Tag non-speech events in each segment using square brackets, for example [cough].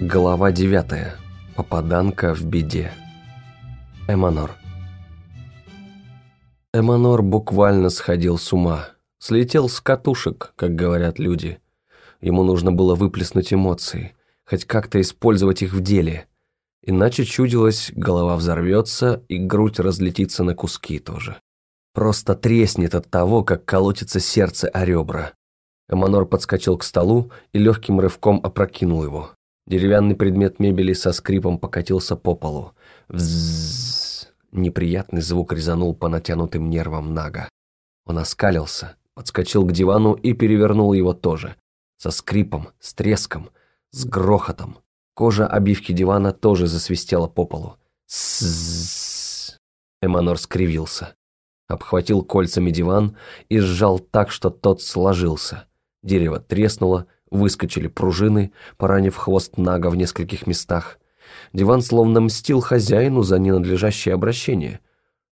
Глава 9. Попаданка в беде. Эманор. Эманор буквально сходил с ума. Слетел с катушек, как говорят люди. Ему нужно было выплеснуть эмоции, хоть как-то использовать их в деле. Иначе чудилось, голова взорвется и грудь разлетится на куски тоже. Просто треснет от того, как колотится сердце о ребра. Эманор подскочил к столу и легким рывком опрокинул его. Деревянный предмет мебели со скрипом покатился по полу. Взззз. Неприятный звук резанул по натянутым нервам Нага. Он оскалился, подскочил к дивану и перевернул его тоже. Со скрипом, с треском, с грохотом. Кожа обивки дивана тоже засвистела по полу. Сззз. Эманор скривился. Обхватил кольцами диван и сжал так, что тот сложился. Дерево треснуло, Выскочили пружины, поранив хвост Нага в нескольких местах. Диван словно мстил хозяину за ненадлежащее обращение.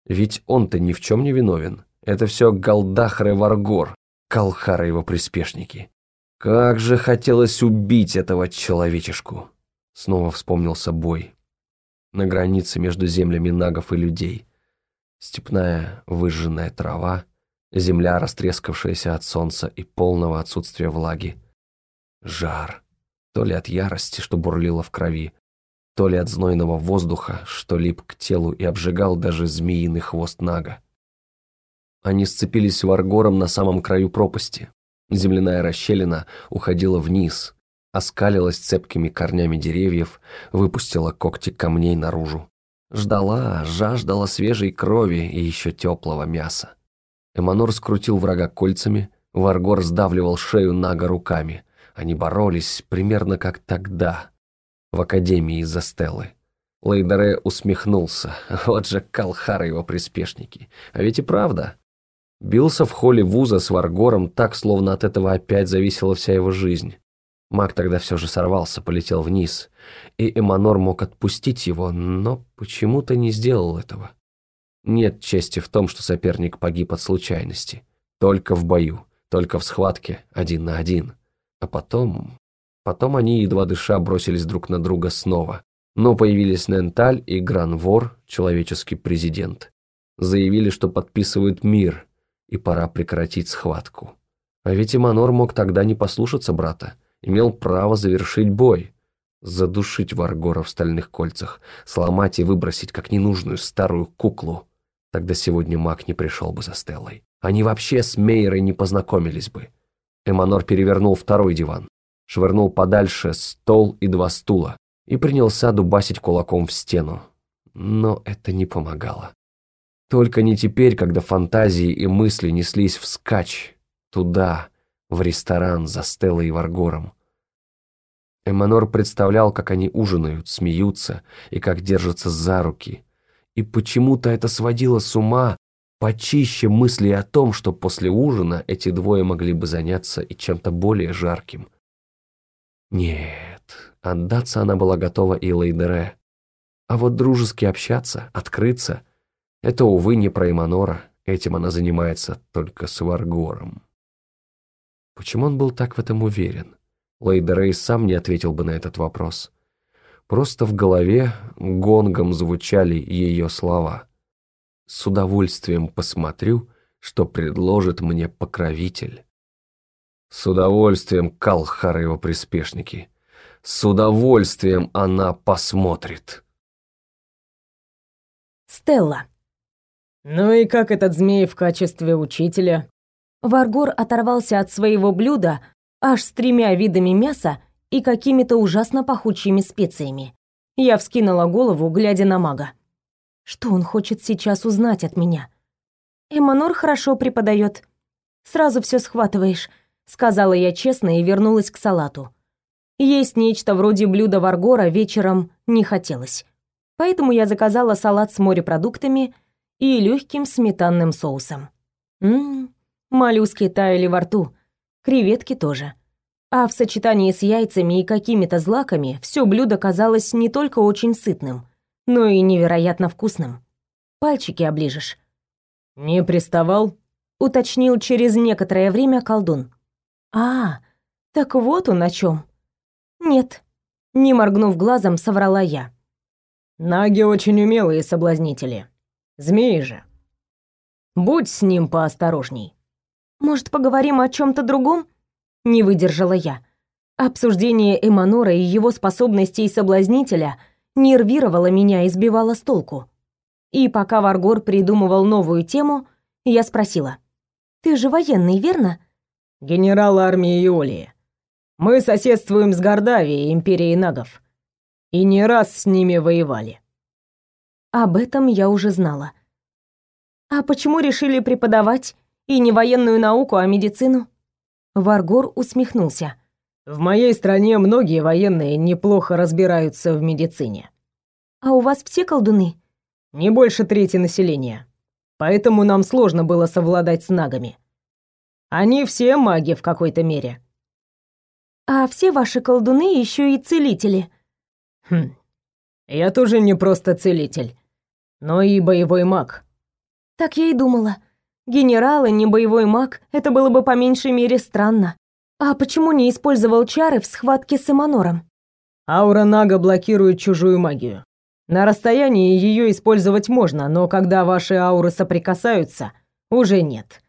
Ведь он-то ни в чем не виновен. Это все Галдахр Варгор, Калхар его приспешники. Как же хотелось убить этого человечешку. Снова вспомнился бой. На границе между землями нагов и людей. Степная выжженная трава, земля, растрескавшаяся от солнца и полного отсутствия влаги Жар. То ли от ярости, что бурлило в крови, то ли от знойного воздуха, что лип к телу и обжигал даже змеиный хвост Нага. Они сцепились варгором на самом краю пропасти. Земляная расщелина уходила вниз, оскалилась цепкими корнями деревьев, выпустила когти камней наружу. Ждала, жаждала свежей крови и еще теплого мяса. Эманор скрутил врага кольцами, Варгор сдавливал шею Нага руками. Они боролись примерно как тогда, в Академии из-за Стеллы. Лейдере усмехнулся. [laughs] Вот же Калхар и его приспешники. А ведь и правда. Бился в холле вуза с Варгором так, словно от этого опять зависела вся его жизнь. Маг тогда все же сорвался, полетел вниз, и Эманор мог отпустить его, но почему-то не сделал этого. Нет чести в том, что соперник погиб от случайности. Только в бою, только в схватке, один на один. А потом... Потом они, едва дыша, бросились друг на друга снова. Но появились Ненталь и Гранвор, человеческий президент. Заявили, что подписывают мир, и пора прекратить схватку. А ведь Иманор мог тогда не послушаться брата, имел право завершить бой, задушить Варгора в стальных кольцах, сломать и выбросить как ненужную старую куклу. Тогда сегодня маг не пришел бы за Стеллой. Они вообще с Мейерой не познакомились бы. Эманор перевернул второй диван, швырнул подальше стол и два стула и принялся дубасить кулаком в стену. Но это не помогало. Только не теперь, когда фантазии и мысли неслись вскачь, туда, в ресторан за Стеллой и Варгором. Эманор представлял, как они ужинают, смеются и как держатся за руки. И почему-то это сводило с ума почище мысли о том, что после ужина эти двое могли бы заняться и чем-то более жарким. Нет, отдаться она была готова и Лейдере. А вот дружески общаться, открыться — это, увы, не про Эманора, этим она занимается только с Варгором. Почему он был так в этом уверен? Лейдере сам не ответил бы на этот вопрос. Просто в голове гонгом звучали ее слова — с удовольствием посмотрю, что предложит мне покровитель. С удовольствием Калхар и его приспешники. С удовольствием она посмотрит. Стелла. Ну и как этот змей в качестве учителя? Варгор оторвался от своего блюда аж с тремя видами мяса и какими-то ужасно пахучими специями. Я вскинула голову, глядя на мага. Что он хочет сейчас узнать от меня? Эманор хорошо преподает. Сразу все схватываешь, сказала я честно и вернулась к салату. Есть нечто вроде блюда варгора вечером не хотелось. Поэтому я заказала салат с морепродуктами и легким сметанным соусом. Ммм, моллюски таяли во рту, креветки тоже. А в сочетании с яйцами и какими-то злаками все блюдо казалось не только очень сытным, но и невероятно вкусным. Пальчики оближешь. «Не приставал?» — уточнил через некоторое время колдун. «А, так вот он о чем. Нет, Не моргнув глазом, соврала я. Наги очень умелые соблазнители. Змеи же. Будь с ним поосторожней. Может, поговорим о чем то другом? Не выдержала я. Обсуждение Эманора и его способностей соблазнителя нервировало меня и сбивало с толку. И пока Варгор придумывал новую тему, я спросила. «Ты же военный, верно?» «Генерал армии Иолии. Мы соседствуем с Гордавией, империей нагов. И не раз с ними воевали». Об этом я уже знала. «А почему решили преподавать и не военную науку, а медицину?» Варгор усмехнулся. «В моей стране многие военные неплохо разбираются в медицине». «А у вас все колдуны?» «Не больше трети населения. Поэтому нам сложно было совладать с нагами. Они все маги в какой-то мере». «А все ваши колдуны еще и целители?» «Хм, я тоже не просто целитель, но и боевой маг». «Так я и думала. Генерал и не боевой маг — это было бы по меньшей мере странно. А почему не использовал чары в схватке с Эманором? Аура Нага блокирует чужую магию. На расстоянии ее использовать можно, но когда ваши ауры соприкасаются, уже нет.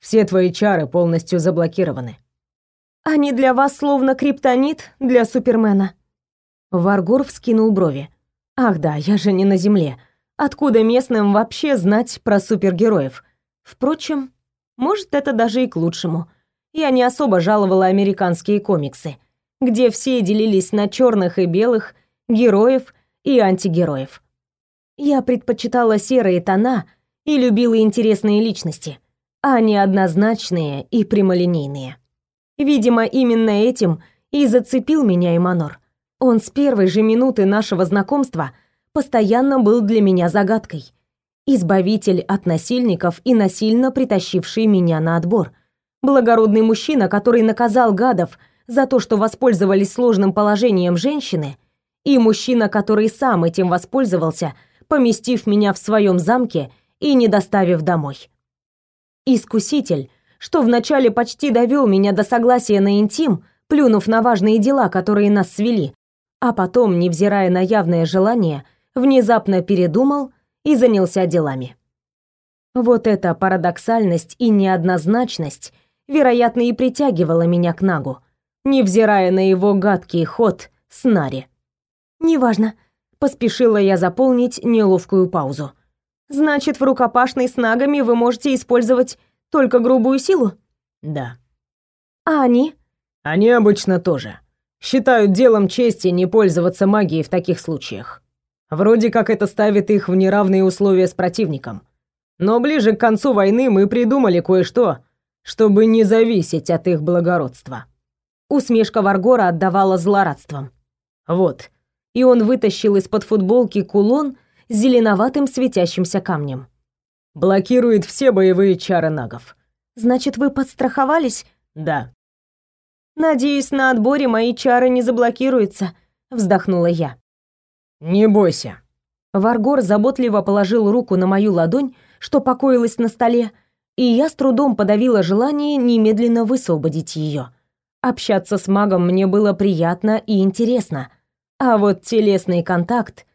Все твои чары полностью заблокированы. Они для вас словно криптонит для Супермена. Варгор вскинул брови. Ах да, я же не на земле. Откуда местным вообще знать про супергероев? Впрочем, может, это даже и к лучшему. Я не особо жаловала американские комиксы, где все делились на черных и белых, героев и антигероев. Я предпочитала серые тона и любила интересные личности, а не однозначные и прямолинейные. Видимо, именно этим и зацепил меня Эманор. Он с первой же минуты нашего знакомства постоянно был для меня загадкой — избавитель от насильников и насильно притащивший меня на отбор. Благородный мужчина, который наказал гадов за то, что воспользовались сложным положением женщины, и мужчина, который сам этим воспользовался, поместив меня в своем замке и не доставив домой. Искуситель, что вначале почти довел меня до согласия на интим, плюнув на важные дела, которые нас свели, а потом, невзирая на явное желание, внезапно передумал и занялся делами. Вот эта парадоксальность и неоднозначность, вероятно, и притягивала меня к Нагу, невзирая на его гадкий ход с Нари. «Неважно», — поспешила я заполнить неловкую паузу. «Значит, в рукопашной с Нагами вы можете использовать только грубую силу?» «Да». «А они?» «Они обычно тоже. Считают делом чести не пользоваться магией в таких случаях. Вроде как это ставит их в неравные условия с противником. Но ближе к концу войны мы придумали кое-что, чтобы не зависеть от их благородства. Усмешка Варгора отдавала злорадством. Вот. И он вытащил из-под футболки кулон с зеленоватым светящимся камнем. Блокирует все боевые чары нагов. Значит, вы подстраховались? Да. Надеюсь, на отборе мои чары не заблокируются, вздохнула я. «Не бойся». Варгор заботливо положил руку на мою ладонь, что покоилась на столе, и я с трудом подавила желание немедленно высвободить ее. Общаться с магом мне было приятно и интересно, а вот телесный контакт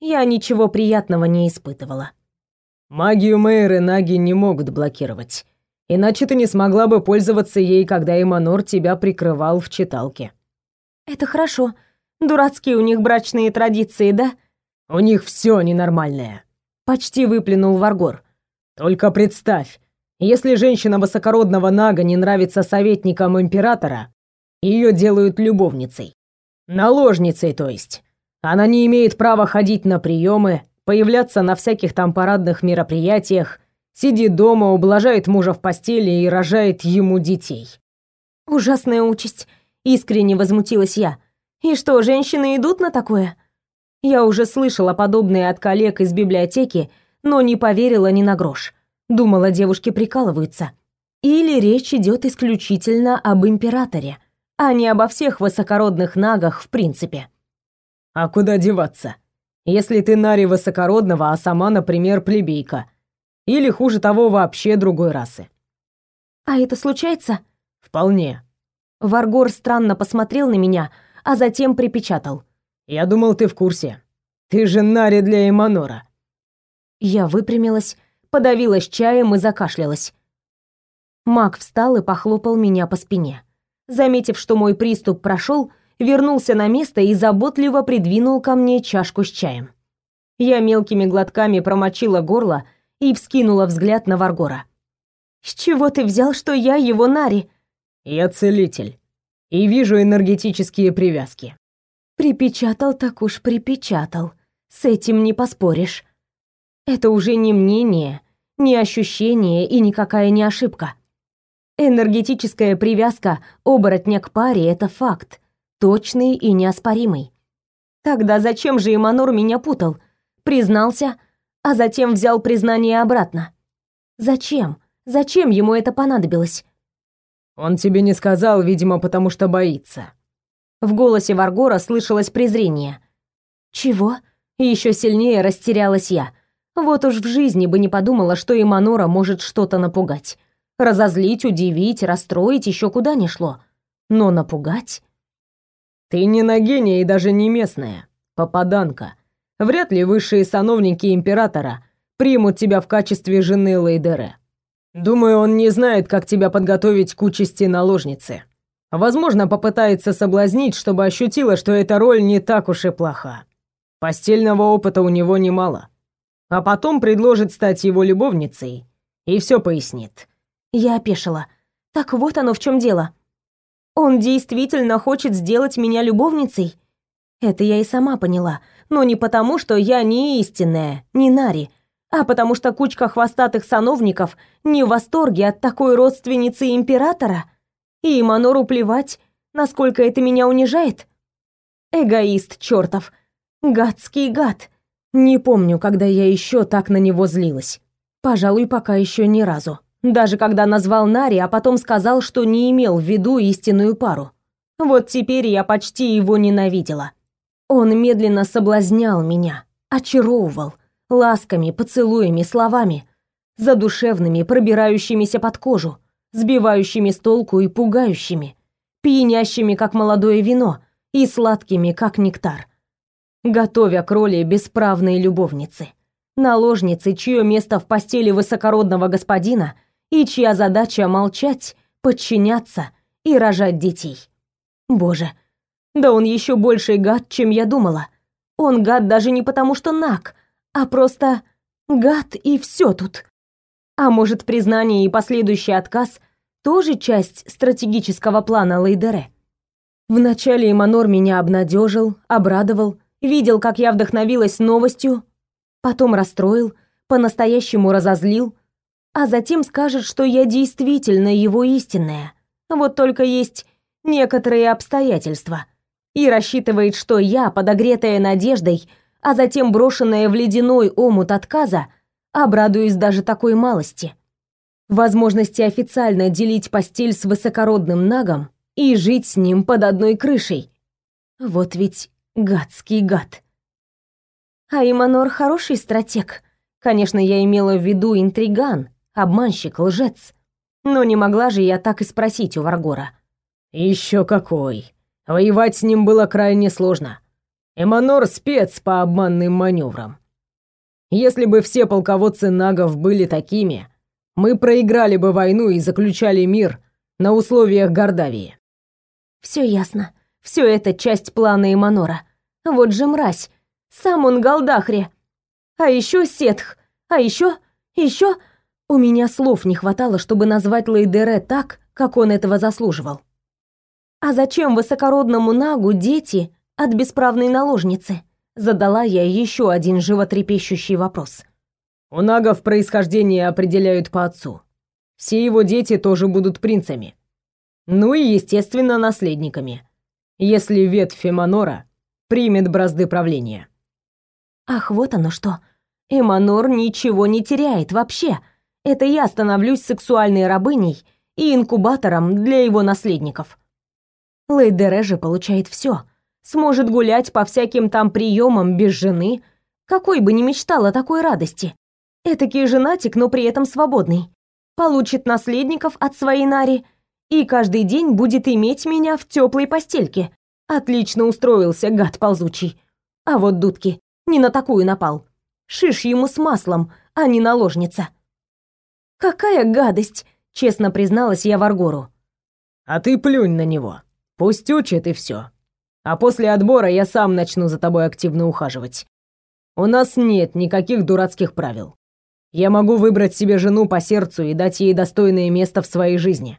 я ничего приятного не испытывала. Магию Мэйры Наги не могут блокировать. Иначе ты не смогла бы пользоваться ей, когда Эманор тебя прикрывал в читалке. Это хорошо. Дурацкие у них брачные традиции, да? У них все ненормальное. Почти выплюнул Варгор. Только представь, если женщина высокородного Нага не нравится советникам императора, ее делают любовницей. Наложницей, то есть. Она не имеет права ходить на приемы, появляться на всяких там парадных мероприятиях, сидит дома, ублажает мужа в постели и рожает ему детей. Ужасная участь, искренне возмутилась я. И что, женщины идут на такое? Я уже слышала подобное от коллег из библиотеки, но не поверила ни на грош. Думала, девушки прикалываются. Или речь идет исключительно об императоре, а не обо всех высокородных нагах в принципе. А куда деваться? Если ты Нари высокородного, а сама, например, плебейка. Или, хуже того, вообще другой расы. А это случается? Вполне. Варгор странно посмотрел на меня, а затем припечатал. «Я думал, ты в курсе. Ты же Нари для Эманора». Я выпрямилась, подавилась чаем и закашлялась. Маг встал и похлопал меня по спине. Заметив, что мой приступ прошел, вернулся на место и заботливо придвинул ко мне чашку с чаем. Я мелкими глотками промочила горло и вскинула взгляд на Варгора. «С чего ты взял, что я его Нари?» «Я целитель и вижу энергетические привязки». Припечатал так уж припечатал. С этим не поспоришь. Это уже не мнение, не ощущение и никакая не ошибка. Энергетическая привязка оборотня к паре — это факт, точный и неоспоримый. Тогда зачем же Иманур меня путал? Признался, а затем взял признание обратно. Зачем? Зачем ему это понадобилось? Он тебе не сказал, видимо, потому что боится. В голосе Варгора слышалось презрение. Чего? Еще сильнее растерялась я. Вот уж в жизни бы не подумала, что Иманора может что-то напугать. Разозлить, удивить, расстроить еще куда ни шло. Но напугать? Ты не на гения и даже не местная, попаданка. Вряд ли высшие сановники императора примут тебя в качестве жены Лейдере. Думаю, он не знает, как тебя подготовить к участи наложницы. Возможно, попытается соблазнить, чтобы ощутила, что эта роль не так уж и плоха. Постельного опыта у него немало. А потом предложит стать его любовницей и все пояснит. Я опешила. Так вот оно в чем дело. Он действительно хочет сделать меня любовницей? Это я и сама поняла, но не потому, что я не истинная, не Нари, а потому что кучка хвостатых сановников не в восторге от такой родственницы императора, и Манору плевать, насколько это меня унижает. Эгоист чертов, гадский гад. Не помню, когда я еще так на него злилась. Пожалуй, пока еще ни разу. Даже когда назвал Нари, а потом сказал, что не имел в виду истинную пару. Вот теперь я почти его ненавидела. Он медленно соблазнял меня, очаровывал, ласками, поцелуями, словами, задушевными, пробирающимися под кожу, сбивающими с толку и пугающими, пьянящими, как молодое вино, и сладкими, как нектар. Готовя к роли бесправной любовницы, наложницы, чье место в постели высокородного господина и чья задача молчать, подчиняться и рожать детей. Боже, да он еще больший гад, чем я думала. Он гад даже не потому, что наг, а просто гад и все тут. А может, признание и последующий отказ тоже часть стратегического плана Лейдере? Вначале Эманор меня обнадежил, обрадовал, видел, как я вдохновилась новостью, потом расстроил, по-настоящему разозлил, а затем скажет, что я действительно его истинная. Вот только есть некоторые обстоятельства. И рассчитывает, что я, подогретая надеждой, а затем брошенная в ледяной омут отказа, обрадуюсь даже такой малости. Возможности официально делить постель с высокородным нагом и жить с ним под одной крышей. Вот ведь гадский гад. А Иманор хороший стратег. Конечно, я имела в виду интриган, обманщик, лжец. Но не могла же я так и спросить у Варгора. Еще какой. Воевать с ним было крайне сложно. Эманор спец по обманным маневрам. Если бы все полководцы нагов были такими, мы проиграли бы войну и заключали мир на условиях Гордавии. Все ясно. Все это часть плана Эманора. Вот же мразь. Сам он Галдахре. А еще Сетх. А еще, еще у меня слов не хватало, чтобы назвать Лейдере так, как он этого заслуживал. А зачем высокородному Нагу дети от бесправной наложницы? Задала я еще один животрепещущий вопрос. У Нагов происхождение определяют по отцу. Все его дети тоже будут принцами. Ну и, естественно, наследниками. Если ветвь Эманора примет бразды правления. Ах, вот оно что. Эманор ничего не теряет вообще. Это я становлюсь сексуальной рабыней и инкубатором для его наследников. Лейдере же получает все, Сможет гулять по всяким там приемам без жены. Какой бы ни мечтала такой радости. Этакий женатик, но при этом свободный. Получит наследников от своей Нари и каждый день будет иметь меня в теплой постельке. Отлично устроился, гад ползучий. А вот дудки не на такую напал. Шиш ему с маслом, а не наложница. Какая гадость, честно призналась я Варгору. А ты плюнь на него. Пусть учит и все. А после отбора я сам начну за тобой активно ухаживать. У нас нет никаких дурацких правил. Я могу выбрать себе жену по сердцу и дать ей достойное место в своей жизни.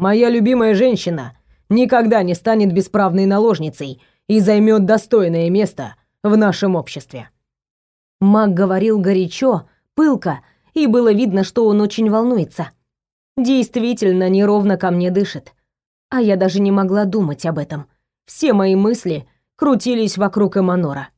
Моя любимая женщина никогда не станет бесправной наложницей и займет достойное место в нашем обществе. Маг говорил горячо, пылко, и было видно, что он очень волнуется. Действительно неровно ко мне дышит. А я даже не могла думать об этом. Все мои мысли крутились вокруг Эманора.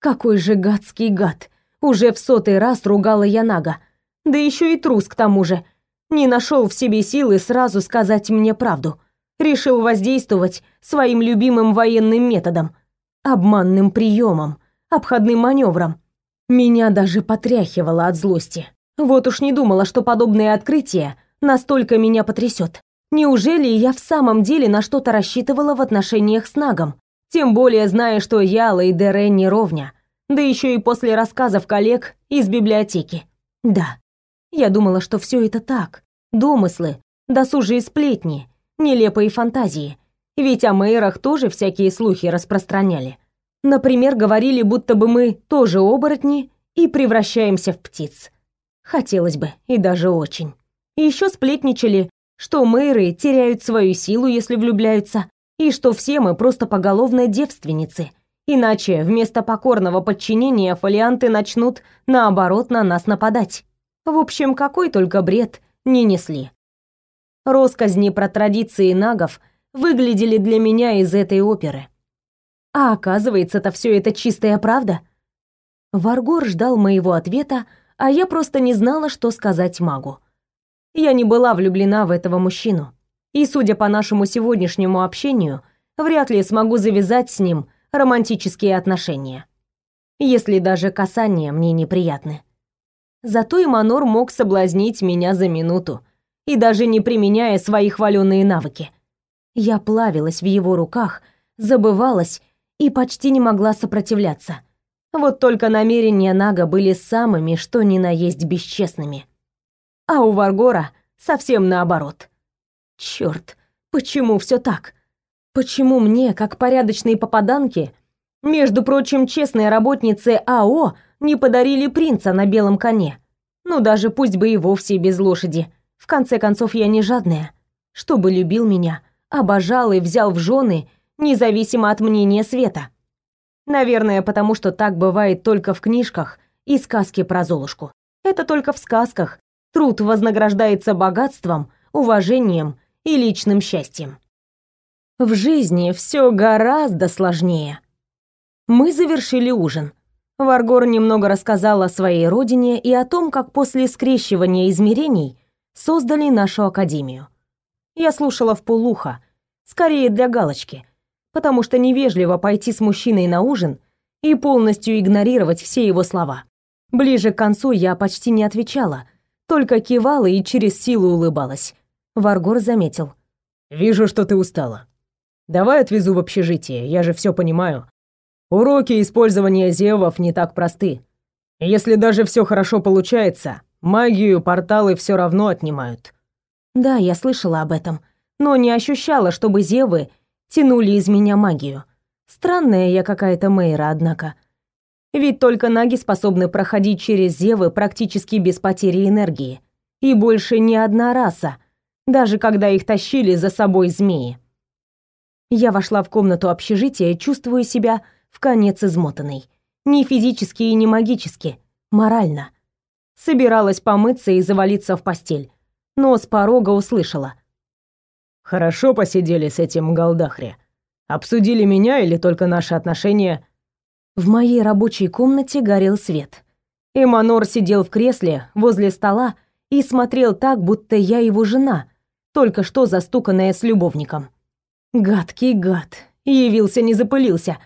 Какой же гадский гад! Уже в сотый раз ругала я Нага. Да еще и трус к тому же. Не нашел в себе силы сразу сказать мне правду. Решил воздействовать своим любимым военным методом. Обманным приемом, обходным маневром. Меня даже потряхивало от злости. Вот уж не думала, что подобное открытие настолько меня потрясет. Неужели я в самом деле на что-то рассчитывала в отношениях с Нагом? Тем более зная, что Яла и Дерен не ровня. Да еще и после рассказов коллег из библиотеки. Да, я думала, что все это так. Домыслы, досужие сплетни, нелепые фантазии. Ведь о Мейрах тоже всякие слухи распространяли. Например, говорили, будто бы мы тоже оборотни и превращаемся в птиц. Хотелось бы, и даже очень. Еще сплетничали, что мэры теряют свою силу, если влюбляются, и что все мы просто поголовно девственницы. Иначе вместо покорного подчинения фолианты начнут, наоборот, на нас нападать. В общем, какой только бред не несли. Росказни про традиции нагов выглядели для меня из этой оперы. А оказывается-то все это чистая правда. Варгор ждал моего ответа, а я просто не знала, что сказать магу. Я не была влюблена в этого мужчину. И, судя по нашему сегодняшнему общению, вряд ли смогу завязать с ним романтические отношения. Если даже касания мне неприятны. Зато Иманор мог соблазнить меня за минуту, и даже не применяя свои хваленные навыки. Я плавилась в его руках, забывалась и почти не могла сопротивляться. Вот только намерения Нага были самыми, что ни на есть бесчестными а у Варгора совсем наоборот. Черт, почему все так? Почему мне, как порядочной попаданке, между прочим, честные работницы АО не подарили принца на белом коне? Ну, даже пусть бы и вовсе без лошади. В конце концов, я не жадная. Чтобы любил меня, обожал и взял в жены, независимо от мнения Света. Наверное, потому что так бывает только в книжках и сказке про Золушку. Это только в сказках, Труд вознаграждается богатством, уважением и личным счастьем. В жизни все гораздо сложнее. Мы завершили ужин. Варгор немного рассказал о своей родине и о том, как после скрещивания измерений создали нашу академию. Я слушала в полухо, скорее для галочки, потому что невежливо пойти с мужчиной на ужин и полностью игнорировать все его слова. Ближе к концу я почти не отвечала, только кивала и через силу улыбалась. Варгор заметил. «Вижу, что ты устала. Давай отвезу в общежитие, я же все понимаю. Уроки использования зевов не так просты. Если даже все хорошо получается, магию порталы все равно отнимают». Да, я слышала об этом, но не ощущала, чтобы зевы тянули из меня магию. Странная я какая-то Мейра, однако. Ведь только наги способны проходить через зевы практически без потери энергии. И больше ни одна раса, даже когда их тащили за собой змеи. Я вошла в комнату общежития, чувствуя себя в конец измотанной. Не физически и не магически, морально. Собиралась помыться и завалиться в постель, но с порога услышала. «Хорошо посидели с этим Галдахре. Обсудили меня или только наши отношения в моей рабочей комнате горел свет. Эманор сидел в кресле возле стола и смотрел так, будто я его жена, только что застуканная с любовником. Гадкий гад, явился не запылился.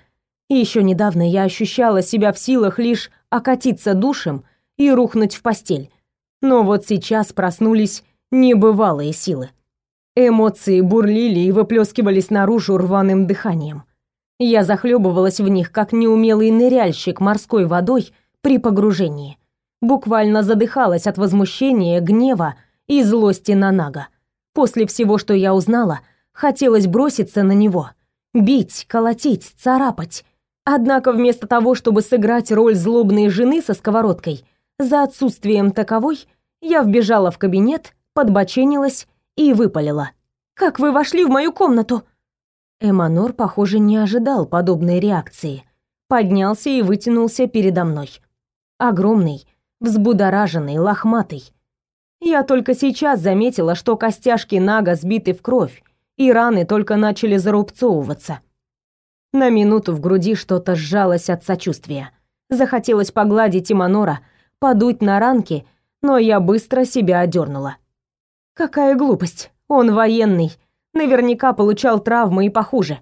Еще недавно я ощущала себя в силах лишь окатиться душем и рухнуть в постель. Но вот сейчас проснулись небывалые силы. Эмоции бурлили и выплескивались наружу рваным дыханием. Я захлебывалась в них, как неумелый ныряльщик морской водой при погружении. Буквально задыхалась от возмущения, гнева и злости на Нага. После всего, что я узнала, хотелось броситься на него. Бить, колотить, царапать. Однако вместо того, чтобы сыграть роль злобной жены со сковородкой, за отсутствием таковой, я вбежала в кабинет, подбоченилась и выпалила. «Как вы вошли в мою комнату?» Эманор, похоже, не ожидал подобной реакции. Поднялся и вытянулся передо мной. Огромный, взбудораженный, лохматый. Я только сейчас заметила, что костяшки Нага сбиты в кровь, и раны только начали зарубцовываться. На минуту в груди что-то сжалось от сочувствия. Захотелось погладить Иманора, подуть на ранки, но я быстро себя одернула. Какая глупость. Он военный. Наверняка получал травмы и похуже.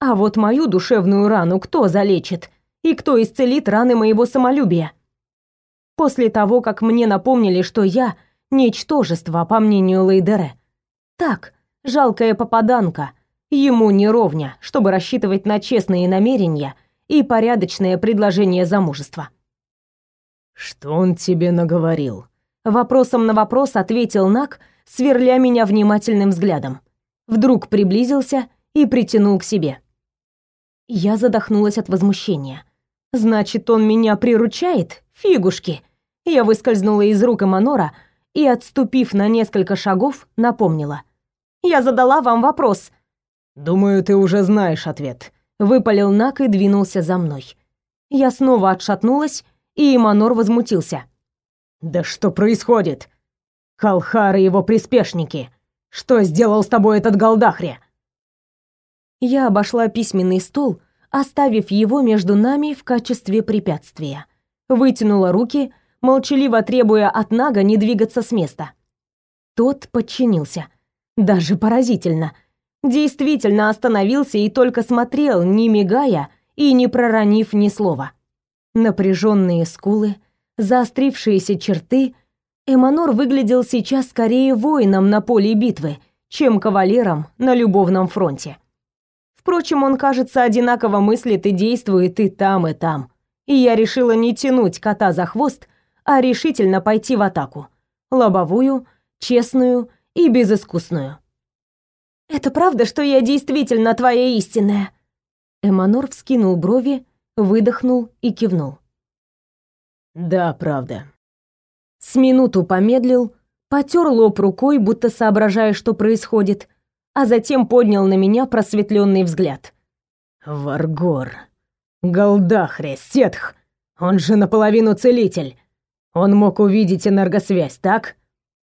А вот мою душевную рану кто залечит? И кто исцелит раны моего самолюбия? После того, как мне напомнили, что я — ничтожество, по мнению Лейдере. Так, жалкая попаданка, ему не ровня, чтобы рассчитывать на честные намерения и порядочное предложение замужества. «Что он тебе наговорил?» Вопросом на вопрос ответил Нак, сверля меня внимательным взглядом. Вдруг приблизился и притянул к себе. Я задохнулась от возмущения. Значит, он меня приручает? Фигушки. Я выскользнула из рук Эманора и, отступив на несколько шагов, напомнила: "Я задала вам вопрос". "Думаю, ты уже знаешь ответ", выпалил Нак и двинулся за мной. Я снова отшатнулась, и Эманор возмутился. Да что происходит? Халхар и его приспешники. Что сделал с тобой этот голдахре? Я обошла письменный стол, оставив его между нами в качестве препятствия. Вытянула руки, молчаливо требуя от Нага не двигаться с места. Тот подчинился. Даже поразительно. Действительно остановился и только смотрел, не мигая и не проронив ни слова. Напряженные скулы, заострившиеся черты, Эманор выглядел сейчас скорее воином на поле битвы, чем кавалером на любовном фронте. Впрочем, он, кажется, одинаково мыслит и действует и там, и там. И я решила не тянуть кота за хвост, а решительно пойти в атаку. Лобовую, честную и безыскусную. «Это правда, что я действительно твоя истинная?» Эманор вскинул брови, выдохнул и кивнул. Да, правда. С минуту помедлил, потер лоб рукой, будто соображая, что происходит, а затем поднял на меня просветленный взгляд. Варгор. Голдахре, Сетх. Он же наполовину целитель. Он мог увидеть энергосвязь, так?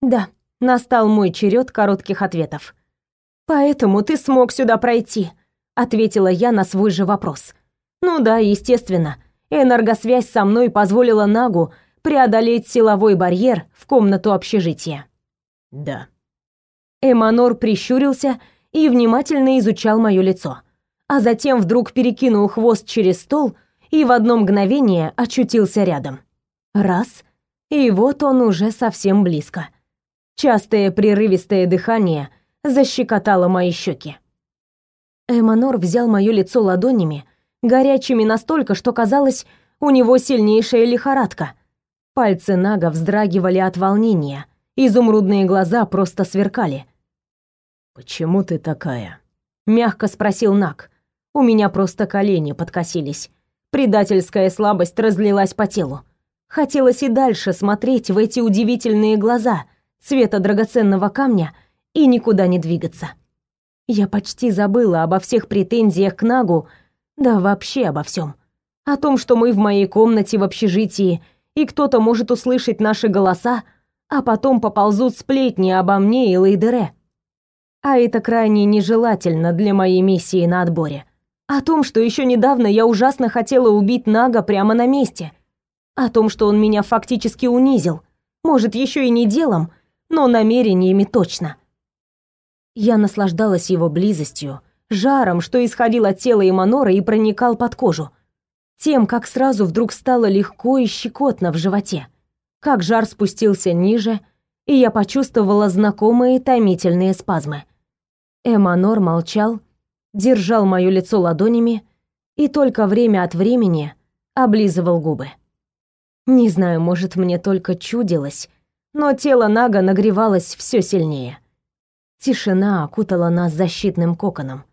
Да, настал мой черед коротких ответов. Поэтому ты смог сюда пройти, ответила я на свой же вопрос. Ну да, естественно. Энергосвязь со мной позволила Нагу преодолеть силовой барьер в комнату общежития. Да. Эманор прищурился и внимательно изучал мое лицо, а затем вдруг перекинул хвост через стол и в одно мгновение очутился рядом. Раз, и вот он уже совсем близко. Частое прерывистое дыхание защекотало мои щеки. Эманор взял мое лицо ладонями горячими настолько, что казалось, у него сильнейшая лихорадка. Пальцы Нага вздрагивали от волнения, изумрудные глаза просто сверкали. «Почему ты такая?» — мягко спросил Наг. У меня просто колени подкосились. Предательская слабость разлилась по телу. Хотелось и дальше смотреть в эти удивительные глаза цвета драгоценного камня и никуда не двигаться. Я почти забыла обо всех претензиях к Нагу, да вообще обо всем. О том, что мы в моей комнате в общежитии, и кто-то может услышать наши голоса, а потом поползут сплетни обо мне и Лейдере. А это крайне нежелательно для моей миссии на отборе. О том, что еще недавно я ужасно хотела убить Нага прямо на месте. О том, что он меня фактически унизил. Может, еще и не делом, но намерениями точно. Я наслаждалась его близостью, жаром, что исходил от тела Эманора и проникал под кожу. Тем, как сразу вдруг стало легко и щекотно в животе. Как жар спустился ниже, и я почувствовала знакомые томительные спазмы. Эманор молчал, держал моё лицо ладонями и только время от времени облизывал губы. Не знаю, может, мне только чудилось, но тело Нага нагревалось все сильнее. Тишина окутала нас защитным коконом.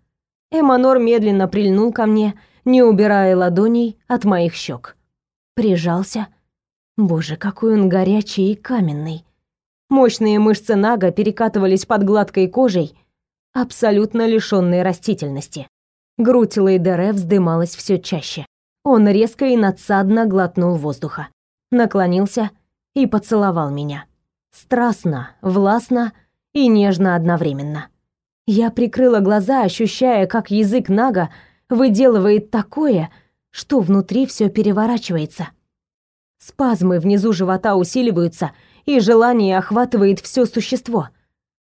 Эманор медленно прильнул ко мне, не убирая ладоней от моих щек. Прижался. Боже, какой он горячий и каменный. Мощные мышцы Нага перекатывались под гладкой кожей, абсолютно лишённой растительности. Грудь Лейдере вздымалась все чаще. Он резко и надсадно глотнул воздуха. Наклонился и поцеловал меня. Страстно, властно и нежно одновременно. Я прикрыла глаза, ощущая, как язык Нага выделывает такое, что внутри все переворачивается. Спазмы внизу живота усиливаются, и желание охватывает все существо.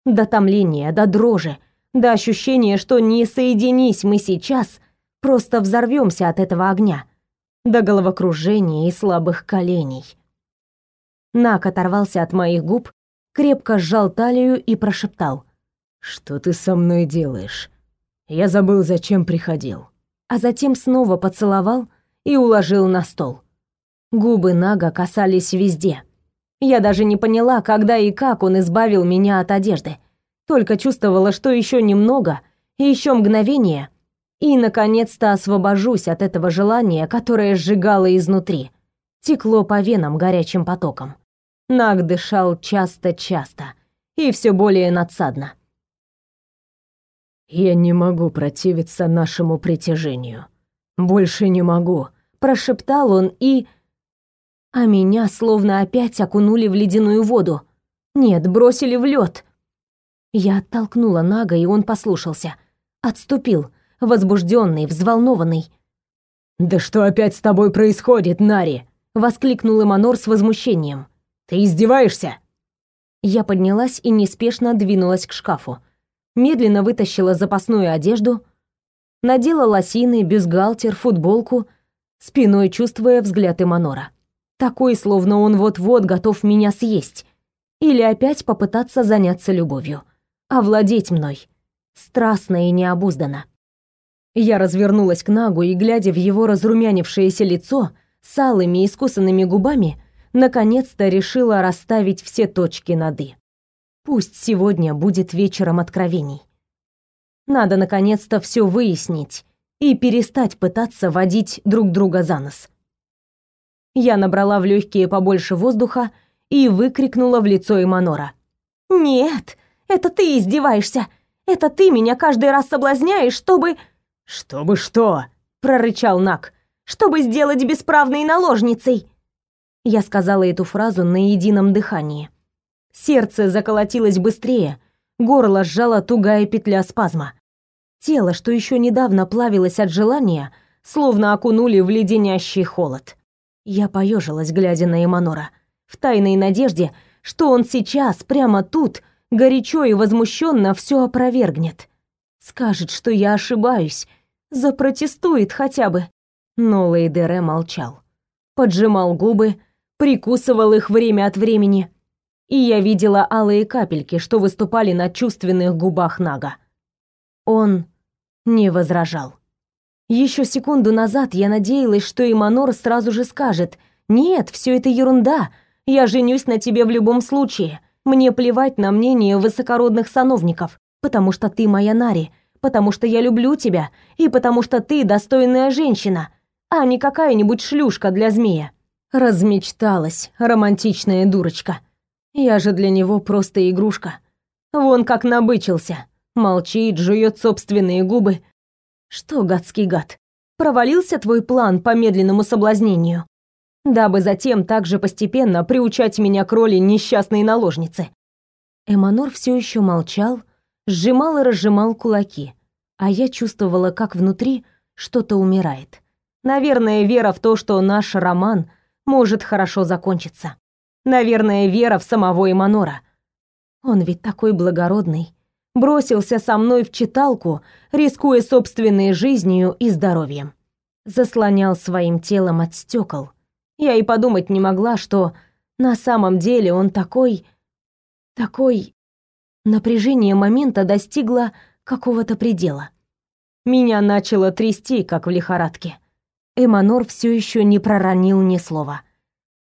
До томления, до дрожи, до ощущения, что не соединись мы сейчас, просто взорвемся от этого огня, до головокружения и слабых коленей. Нак оторвался от моих губ, крепко сжал талию и прошептал. «Что ты со мной делаешь? Я забыл, зачем приходил». А затем снова поцеловал и уложил на стол. Губы Нага касались везде. Я даже не поняла, когда и как он избавил меня от одежды. Только чувствовала, что еще немного, и еще мгновение, и, наконец-то, освобожусь от этого желания, которое сжигало изнутри. Текло по венам горячим потоком. Наг дышал часто-часто и все более надсадно. «Я не могу противиться нашему притяжению. Больше не могу», — прошептал он и... А меня словно опять окунули в ледяную воду. Нет, бросили в лед. Я оттолкнула Нага, и он послушался. Отступил, возбужденный, взволнованный. «Да что опять с тобой происходит, Нари?» — воскликнул Эманор с возмущением. Ты издеваешься?» Я поднялась и неспешно двинулась к шкафу. Медленно вытащила запасную одежду, надела лосины, бюстгальтер, футболку, спиной чувствуя взгляд Эманора. Такой, словно он вот-вот готов меня съесть. Или опять попытаться заняться любовью. Овладеть мной. Страстно и необузданно. Я развернулась к Нагу и, глядя в его разрумянившееся лицо с алыми искусанными губами, наконец-то решила расставить все точки над «и». Пусть сегодня будет вечером откровений. Надо наконец-то все выяснить и перестать пытаться водить друг друга за нос. Я набрала в легкие побольше воздуха и выкрикнула в лицо Эманора. «Нет, это ты издеваешься! Это ты меня каждый раз соблазняешь, чтобы...» «Чтобы что?» — прорычал Нак. «Чтобы сделать бесправной наложницей!» Я сказала эту фразу на едином дыхании. Сердце заколотилось быстрее, горло сжала тугая петля спазма. Тело, что еще недавно плавилось от желания, словно окунули в леденящий холод. Я поежилась, глядя на Эманора, в тайной надежде, что он сейчас, прямо тут, горячо и возмущенно все опровергнет. Скажет, что я ошибаюсь, запротестует хотя бы. Но Лейдере молчал. Поджимал губы, прикусывал их время от времени, и я видела алые капельки, что выступали на чувственных губах Нага. Он не возражал. Еще секунду назад я надеялась, что Иманор сразу же скажет «Нет, все это ерунда, я женюсь на тебе в любом случае, мне плевать на мнение высокородных сановников, потому что ты моя Нари, потому что я люблю тебя и потому что ты достойная женщина, а не какая-нибудь шлюшка для змея». Размечталась, романтичная дурочка. Я же для него просто игрушка. Вон как набычился. Молчит, жует собственные губы. Что, гадский гад, провалился твой план по медленному соблазнению? Дабы затем также постепенно приучать меня к роли несчастной наложницы. Эманор все еще молчал, сжимал и разжимал кулаки, а я чувствовала, как внутри что-то умирает. Наверное, вера в то, что наш роман может хорошо закончиться. Наверное, вера в самого Иманора. Он ведь такой благородный. Бросился со мной в читалку, рискуя собственной жизнью и здоровьем. Заслонял своим телом от стекол. Я и подумать не могла, что на самом деле он такой... такой... Напряжение момента достигло какого-то предела. Меня начало трясти, как в лихорадке. Эманор все еще не проронил ни слова.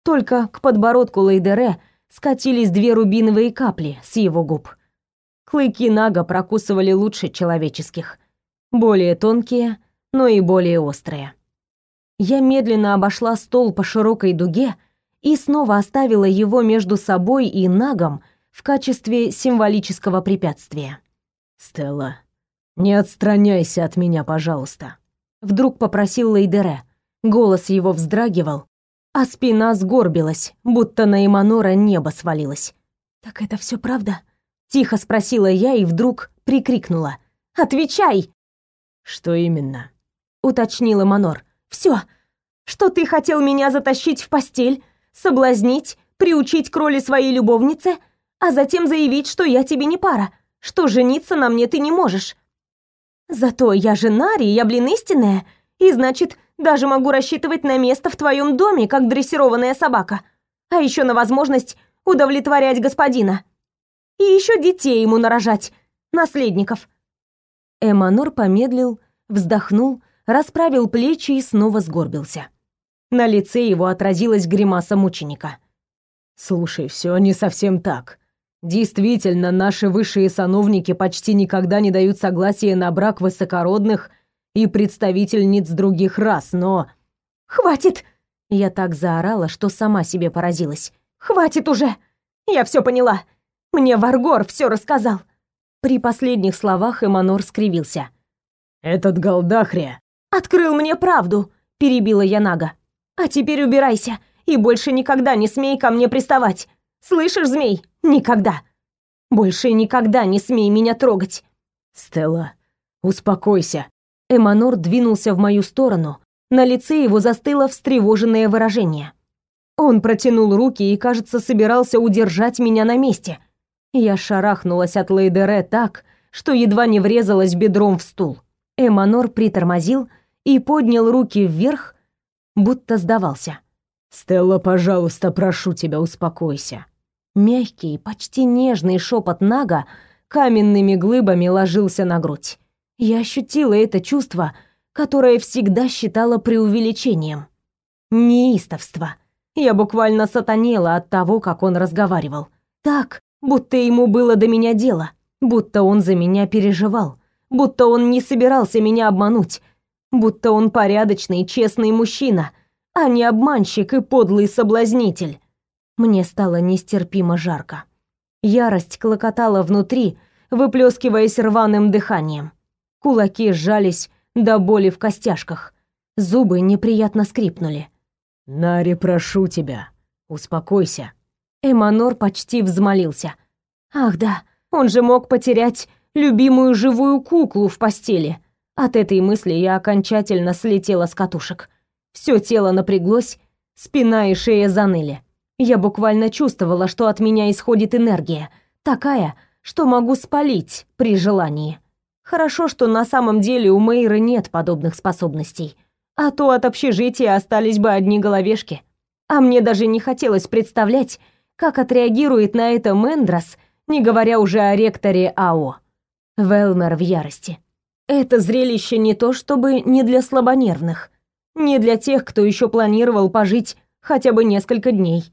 Только к подбородку Лейдере скатились две рубиновые капли с его губ. Клыки Нага прокусывали лучше человеческих. Более тонкие, но и более острые. Я медленно обошла стол по широкой дуге и снова оставила его между собой и Нагом в качестве символического препятствия. «Стелла, не отстраняйся от меня, пожалуйста», — вдруг попросил Лейдере. Голос его вздрагивал, а спина сгорбилась, будто на Эманора небо свалилось. «Так это все правда?» — тихо спросила я и вдруг прикрикнула. «Отвечай!» «Что именно?» — уточнил Эманор. «Все, что ты хотел меня затащить в постель, соблазнить, приучить к роли своей любовницы, а затем заявить, что я тебе не пара, что жениться на мне ты не можешь. Зато я жена, я, блин, истинная, и значит, даже могу рассчитывать на место в твоем доме, как дрессированная собака. А еще на возможность удовлетворять господина. И еще детей ему нарожать, наследников. Эманор помедлил, вздохнул, расправил плечи и снова сгорбился. На лице его отразилась гримаса мученика. «Слушай, все не совсем так. Действительно, наши высшие сановники почти никогда не дают согласия на брак высокородных и представительниц других рас, но... «Хватит!» Я так заорала, что сама себе поразилась. «Хватит уже! Я все поняла! Мне Варгор все рассказал!» При последних словах Эманор скривился. «Этот Галдахрия...» «Открыл мне правду!» — перебила я Нага. «А теперь убирайся и больше никогда не смей ко мне приставать! Слышишь, змей? Никогда. Больше никогда не смей меня трогать. Стелла, успокойся. Эманор двинулся в мою сторону. На лице его застыло встревоженное выражение. Он протянул руки и, кажется, собирался удержать меня на месте. Я шарахнулась от Лейдере так, что едва не врезалась бедром в стул. Эманор притормозил и поднял руки вверх, будто сдавался. «Стелла, пожалуйста, прошу тебя, успокойся. Мягкий, почти нежный шепот Нага каменными глыбами ложился на грудь. Я ощутила это чувство, которое всегда считала преувеличением. Неистовство. Я буквально сатанела от того, как он разговаривал. Так, будто ему было до меня дело, будто он за меня переживал, будто он не собирался меня обмануть, будто он порядочный, честный мужчина, а не обманщик и подлый соблазнитель. Мне стало нестерпимо жарко. Ярость клокотала внутри, выплескиваясь рваным дыханием. Кулаки сжались до боли в костяшках. Зубы неприятно скрипнули. «Нари, прошу тебя, успокойся». Эманор почти взмолился. «Ах да, он же мог потерять любимую живую куклу в постели». От этой мысли я окончательно слетела с катушек. Все тело напряглось, спина и шея заныли. Я буквально чувствовала, что от меня исходит энергия, такая, что могу спалить при желании. Хорошо, что на самом деле у Мэйры нет подобных способностей. А то от общежития остались бы одни головешки. А мне даже не хотелось представлять, как отреагирует на это Мендрос, не говоря уже о ректоре АО. Велмер в ярости. Это зрелище не то чтобы не для слабонервных, не для тех, кто еще планировал пожить хотя бы несколько дней.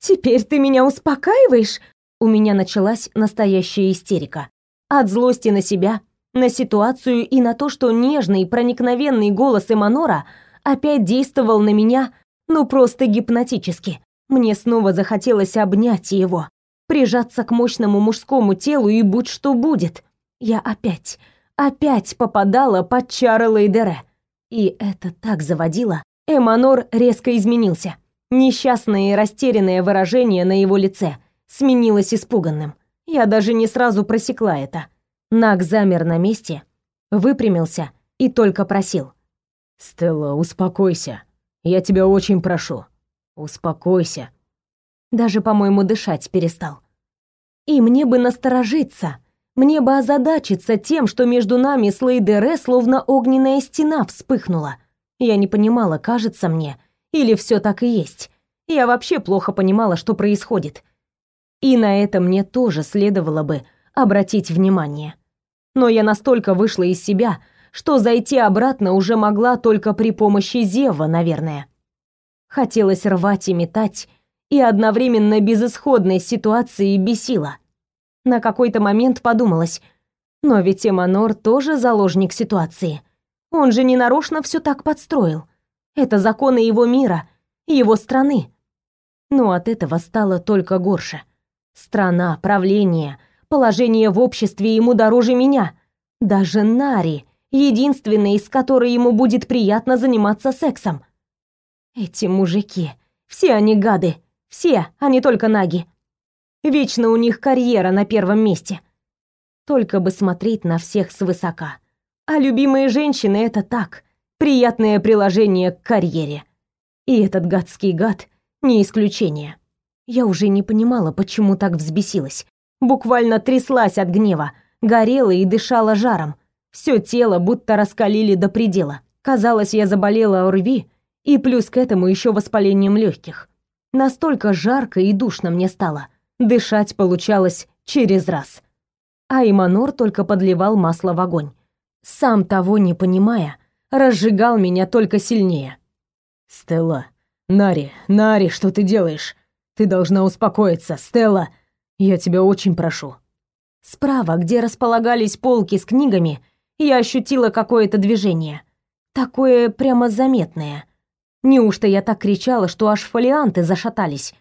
«Теперь ты меня успокаиваешь?» У меня началась настоящая истерика. От злости на себя, на ситуацию и на то, что нежный, проникновенный голос Эманора опять действовал на меня, ну просто гипнотически. Мне снова захотелось обнять его, прижаться к мощному мужскому телу и будь что будет. Я опять, опять попадала под чары Лейдере. И это так заводило. Эманор резко изменился. Несчастное и растерянное выражение на его лице сменилось испуганным. Я даже не сразу просекла это. Наг замер на месте, выпрямился и только просил. «Стелла, успокойся. Я тебя очень прошу. Успокойся». Даже, по-моему, дышать перестал. И мне бы насторожиться, мне бы озадачиться тем, что между нами с Лейдере словно огненная стена вспыхнула. Я не понимала, кажется мне, или все так и есть? Я вообще плохо понимала, что происходит. И на это мне тоже следовало бы обратить внимание. Но я настолько вышла из себя, что зайти обратно уже могла только при помощи Зева, наверное. Хотелось рвать и метать, и одновременно безысходной ситуации бесила. На какой-то момент подумалось, но ведь Эманор тоже заложник ситуации. Он же не нарочно все так подстроил. Это законы его мира, его страны. Но от этого стало только горше. Страна, правление, положение в обществе ему дороже меня. Даже Нари, единственная из которой ему будет приятно заниматься сексом. Эти мужики, все они гады, все, а не только наги. Вечно у них карьера на первом месте. Только бы смотреть на всех свысока. А любимые женщины — это так, приятное приложение к карьере. И этот гадский гад не исключение. Я уже не понимала, почему так взбесилась. Буквально тряслась от гнева, горела и дышала жаром. Все тело будто раскалили до предела. Казалось, я заболела ОРВИ, и плюс к этому еще воспалением легких. Настолько жарко и душно мне стало. Дышать получалось через раз. А Иманор только подливал масло в огонь. Сам того не понимая, разжигал меня только сильнее. «Стелла, Нари, Нари, что ты делаешь? Ты должна успокоиться, Стелла. Я тебя очень прошу». Справа, где располагались полки с книгами, я ощутила какое-то движение. Такое прямо заметное. Неужто я так кричала, что аж фолианты зашатались?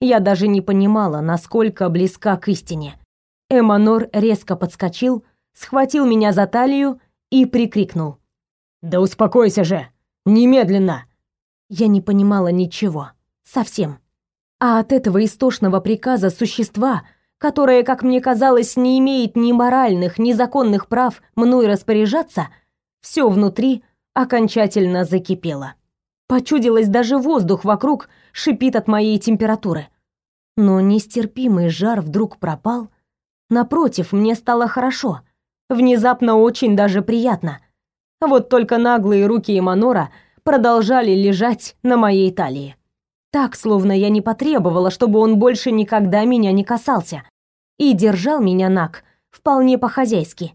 Я даже не понимала, насколько близка к истине. Эманор резко подскочил, схватил меня за талию и прикрикнул. «Да успокойся же! Немедленно!» Я не понимала ничего. Совсем. А от этого истошного приказа существа, которое, как мне казалось, не имеет ни моральных, ни законных прав мной распоряжаться, все внутри окончательно закипело. Почудилось, даже воздух вокруг шипит от моей температуры. Но нестерпимый жар вдруг пропал. Напротив, мне стало хорошо. Внезапно очень даже приятно. Вот только наглые руки Эманора продолжали лежать на моей талии. Так, словно я не потребовала, чтобы он больше никогда меня не касался. И держал меня наг вполне по-хозяйски.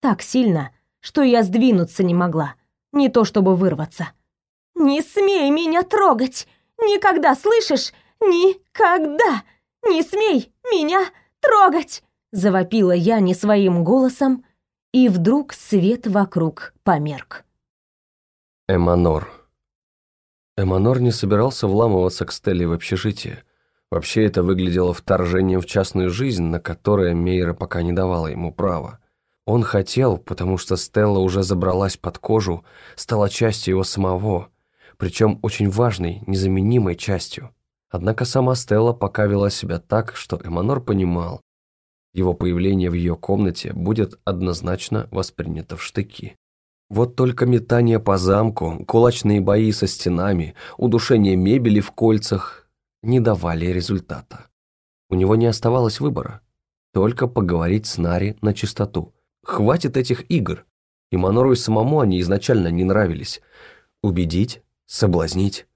Так сильно, что я сдвинуться не могла. Не то чтобы вырваться. «Не смей меня трогать! Никогда, слышишь? Никогда! Не смей меня трогать!» Завопила я не своим голосом, и вдруг свет вокруг померк. Эманор. Эманор не собирался вламываться к Стелле в общежитие. Вообще это выглядело вторжением в частную жизнь, на которое Мейра пока не давала ему права. Он хотел, потому что Стелла уже забралась под кожу, стала частью его самого, причем очень важной, незаменимой частью. Однако сама Стелла пока вела себя так, что Эманор понимал, его появление в ее комнате будет однозначно воспринято в штыки. Вот только метание по замку, кулачные бои со стенами, удушение мебели в кольцах не давали результата. У него не оставалось выбора. Только поговорить с Нари на чистоту. Хватит этих игр. И Манору и самому они изначально не нравились. Убедить, соблазнить,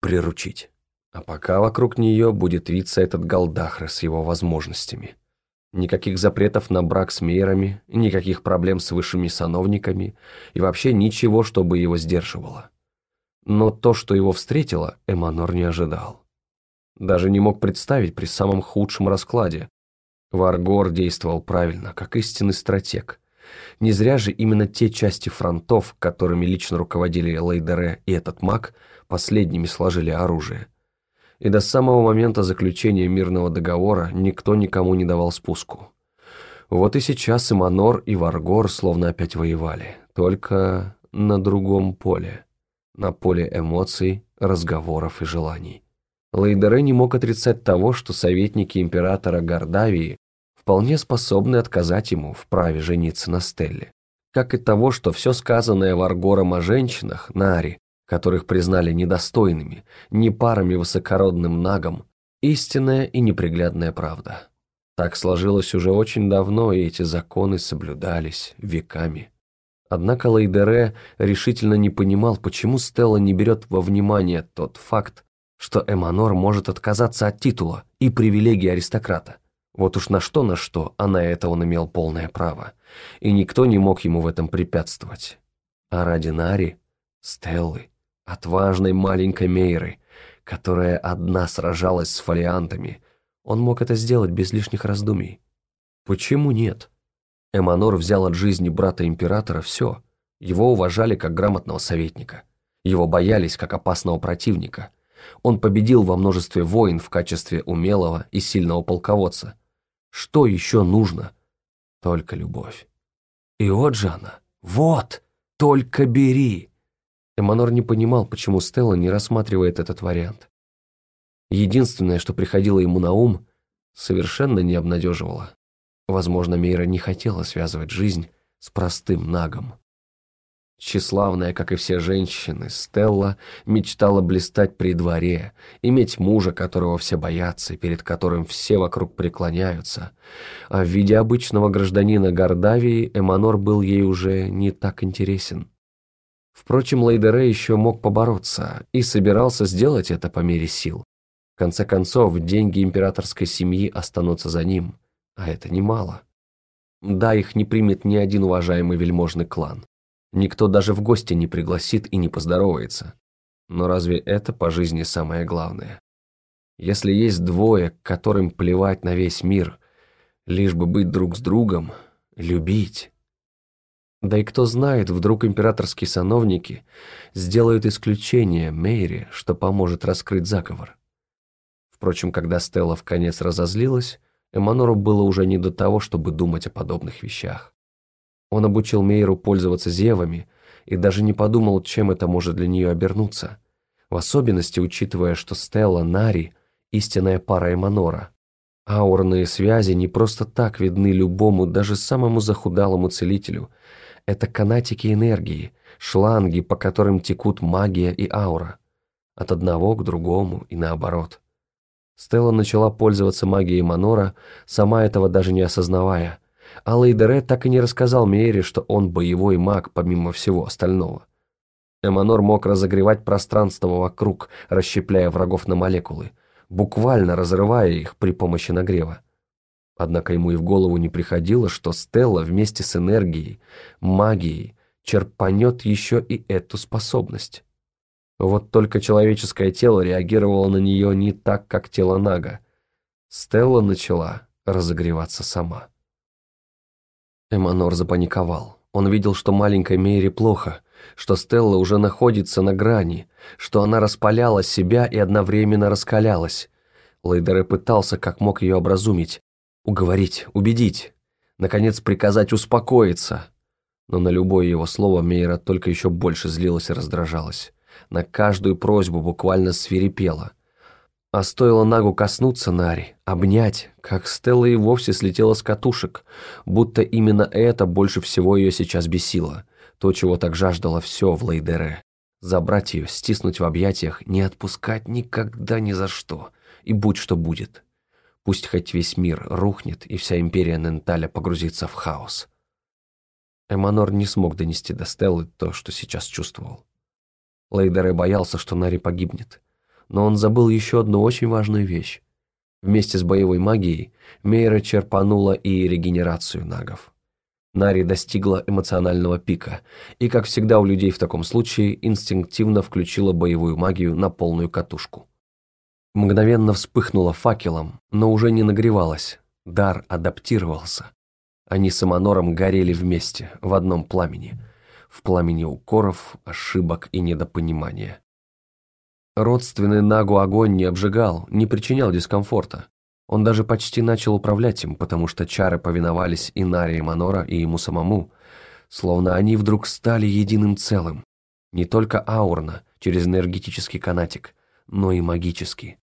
приручить. А пока вокруг нее будет виться этот Галдахра с его возможностями. Никаких запретов на брак с мейрами, никаких проблем с высшими сановниками и вообще ничего, чтобы его сдерживало. Но то, что его встретило, Эманор не ожидал. Даже не мог представить при самом худшем раскладе. Варгор действовал правильно, как истинный стратег. Не зря же именно те части фронтов, которыми лично руководили Лейдере и этот маг, последними сложили оружие. И до самого момента заключения мирного договора никто никому не давал спуску. Вот и сейчас и Манор, и Варгор словно опять воевали, только на другом поле. На поле эмоций, разговоров и желаний. Лейдере не мог отрицать того, что советники императора Гордавии вполне способны отказать ему в праве жениться на Стелле. Как и того, что все сказанное Варгором о женщинах, Нари, которых признали недостойными, не парами высокородным нагом, истинная и неприглядная правда. Так сложилось уже очень давно, и эти законы соблюдались веками. Однако Лейдере решительно не понимал, почему Стелла не берет во внимание тот факт, что Эманор может отказаться от титула и привилегий аристократа. Вот уж на что на что, а на это он имел полное право. И никто не мог ему в этом препятствовать. А ради Нари, Стеллы, отважной маленькой Мейры, которая одна сражалась с фолиантами, он мог это сделать без лишних раздумий. Почему нет? Эманор взял от жизни брата императора все. Его уважали как грамотного советника. Его боялись как опасного противника. Он победил во множестве войн в качестве умелого и сильного полководца. Что еще нужно? Только любовь. И вот же она. Вот! Только бери! Эманор не понимал, почему Стелла не рассматривает этот вариант. Единственное, что приходило ему на ум, совершенно не обнадеживало. Возможно, Мейра не хотела связывать жизнь с простым нагом. Тщеславная, как и все женщины, Стелла мечтала блистать при дворе, иметь мужа, которого все боятся и перед которым все вокруг преклоняются. А в виде обычного гражданина Гордавии Эманор был ей уже не так интересен. Впрочем, Лейдере еще мог побороться и собирался сделать это по мере сил. В конце концов, деньги императорской семьи останутся за ним, а это немало. Да, их не примет ни один уважаемый вельможный клан. Никто даже в гости не пригласит и не поздоровается. Но разве это по жизни самое главное? Если есть двое, которым плевать на весь мир, лишь бы быть друг с другом, любить, да и кто знает, вдруг императорские сановники сделают исключение Мэйре, что поможет раскрыть заговор. Впрочем, когда Стелла в конец разозлилась, Эманору было уже не до того, чтобы думать о подобных вещах. Он обучил Мейру пользоваться зевами и даже не подумал, чем это может для нее обернуться, в особенности учитывая, что Стелла Нари – истинная пара Эманора. Аурные связи не просто так видны любому, даже самому захудалому целителю – это канатики энергии, шланги, по которым текут магия и аура. От одного к другому и наоборот. Стелла начала пользоваться магией Манора, сама этого даже не осознавая. А Лейдере так и не рассказал Мейре, что он боевой маг, помимо всего остального. Эманор мог разогревать пространство вокруг, расщепляя врагов на молекулы, буквально разрывая их при помощи нагрева. Однако ему и в голову не приходило, что Стелла вместе с энергией, магией, черпанет еще и эту способность. Вот только человеческое тело реагировало на нее не так, как тело Нага. Стелла начала разогреваться сама. Эманор запаниковал. Он видел, что маленькой Мейре плохо, что Стелла уже находится на грани, что она распаляла себя и одновременно раскалялась. Лейдере пытался как мог ее образумить, Уговорить, убедить, наконец приказать успокоиться. Но на любое его слово Мейра только еще больше злилась и раздражалась. На каждую просьбу буквально свирепела. А стоило Нагу коснуться Нари, обнять, как Стелла и вовсе слетела с катушек, будто именно это больше всего ее сейчас бесило, то, чего так жаждало все в Лейдере. Забрать ее, стиснуть в объятиях, не отпускать никогда ни за что, и будь что будет. Пусть хоть весь мир рухнет, и вся империя Ненталя погрузится в хаос. Эманор не смог донести до Стеллы то, что сейчас чувствовал. Лейдере боялся, что Нари погибнет. Но он забыл еще одну очень важную вещь. Вместе с боевой магией Мейра черпанула и регенерацию нагов. Нари достигла эмоционального пика, и, как всегда у людей в таком случае, инстинктивно включила боевую магию на полную катушку. Мгновенно вспыхнула факелом, но уже не нагревалась. Дар адаптировался. Они с Аманором горели вместе, в одном пламени. В пламени укоров, ошибок и недопонимания. Родственный Нагу огонь не обжигал, не причинял дискомфорта. Он даже почти начал управлять им, потому что чары повиновались и Наре Манора, и ему самому, словно они вдруг стали единым целым. Не только аурно, через энергетический канатик, но и магически.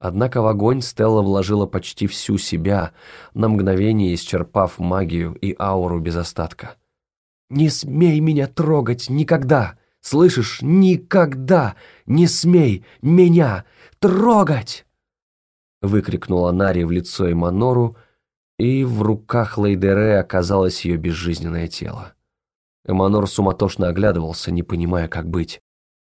Однако в огонь Стелла вложила почти всю себя, на мгновение исчерпав магию и ауру без остатка. «Не смей меня трогать никогда! Слышишь? Никогда! Не смей меня трогать!» Выкрикнула Нари в лицо Эманору, и в руках Лейдере оказалось ее безжизненное тело. Эманор суматошно оглядывался, не понимая, как быть.